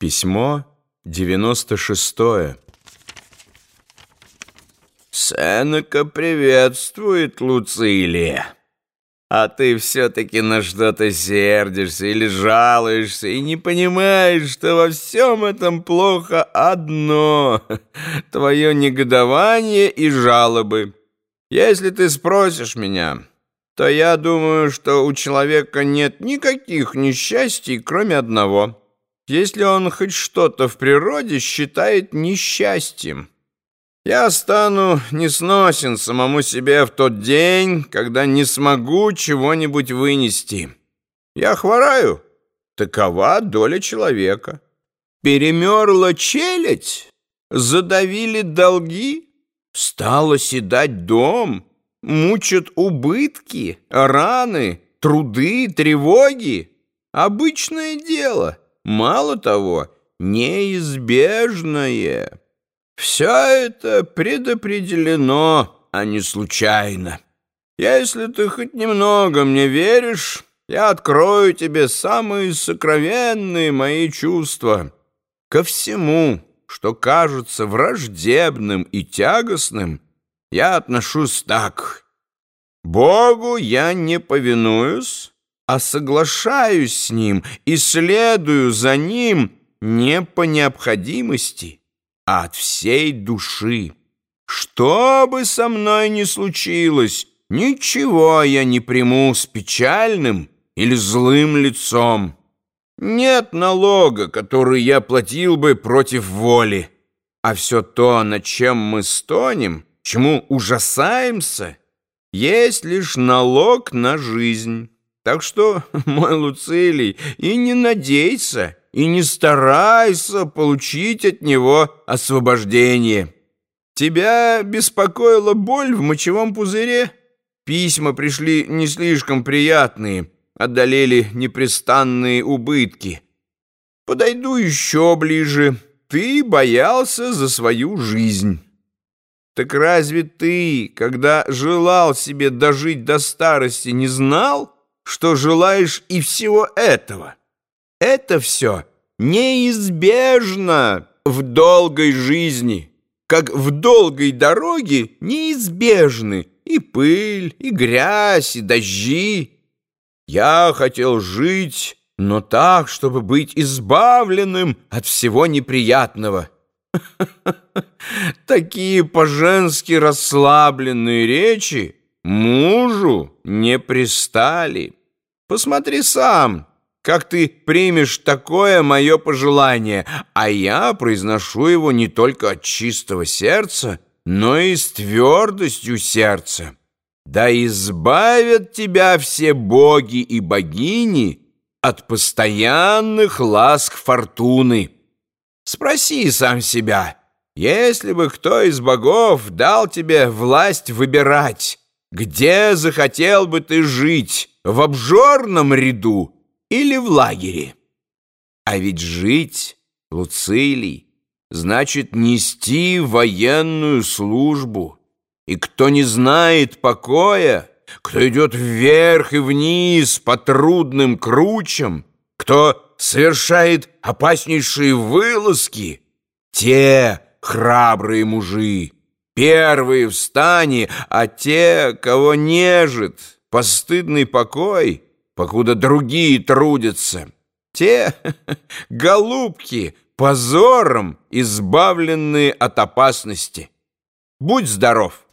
Письмо 96 Сенека приветствует Луцилия. А ты все-таки на что-то сердишься или жалуешься и не понимаешь, что во всем этом плохо одно — твое негодование и жалобы. Если ты спросишь меня, то я думаю, что у человека нет никаких несчастий, кроме одного — если он хоть что-то в природе считает несчастьем. Я стану несносен самому себе в тот день, когда не смогу чего-нибудь вынести. Я хвораю. Такова доля человека. Перемерла челядь, задавили долги, стало седать дом, мучат убытки, раны, труды, тревоги. Обычное дело — Мало того, неизбежное. Все это предопределено, а не случайно. Если ты хоть немного мне веришь, я открою тебе самые сокровенные мои чувства. Ко всему, что кажется враждебным и тягостным, я отношусь так. Богу я не повинуюсь, а соглашаюсь с ним и следую за ним не по необходимости, а от всей души. Что бы со мной ни случилось, ничего я не приму с печальным или злым лицом. Нет налога, который я платил бы против воли, а все то, над чем мы стонем, чему ужасаемся, есть лишь налог на жизнь». Так что, мой Луцилий, и не надейся, и не старайся получить от него освобождение. Тебя беспокоила боль в мочевом пузыре? Письма пришли не слишком приятные, одолели непрестанные убытки. Подойду еще ближе. Ты боялся за свою жизнь. Так разве ты, когда желал себе дожить до старости, не знал, что желаешь и всего этого. Это все неизбежно в долгой жизни, как в долгой дороге неизбежны и пыль, и грязь, и дожди. Я хотел жить, но так, чтобы быть избавленным от всего неприятного. Такие по-женски расслабленные речи мужу не пристали. Посмотри сам, как ты примешь такое мое пожелание, а я произношу его не только от чистого сердца, но и с твердостью сердца. Да избавят тебя все боги и богини от постоянных ласк фортуны. Спроси сам себя, если бы кто из богов дал тебе власть выбирать, где захотел бы ты жить, в обжорном ряду или в лагере. А ведь жить, Луцилий, значит нести военную службу. И кто не знает покоя, кто идет вверх и вниз по трудным кручам, кто совершает опаснейшие вылазки, те храбрые мужи, первые в а те, кого нежит, постыдный покой, покуда другие трудятся. Те, голубки, позором избавленные от опасности. Будь здоров!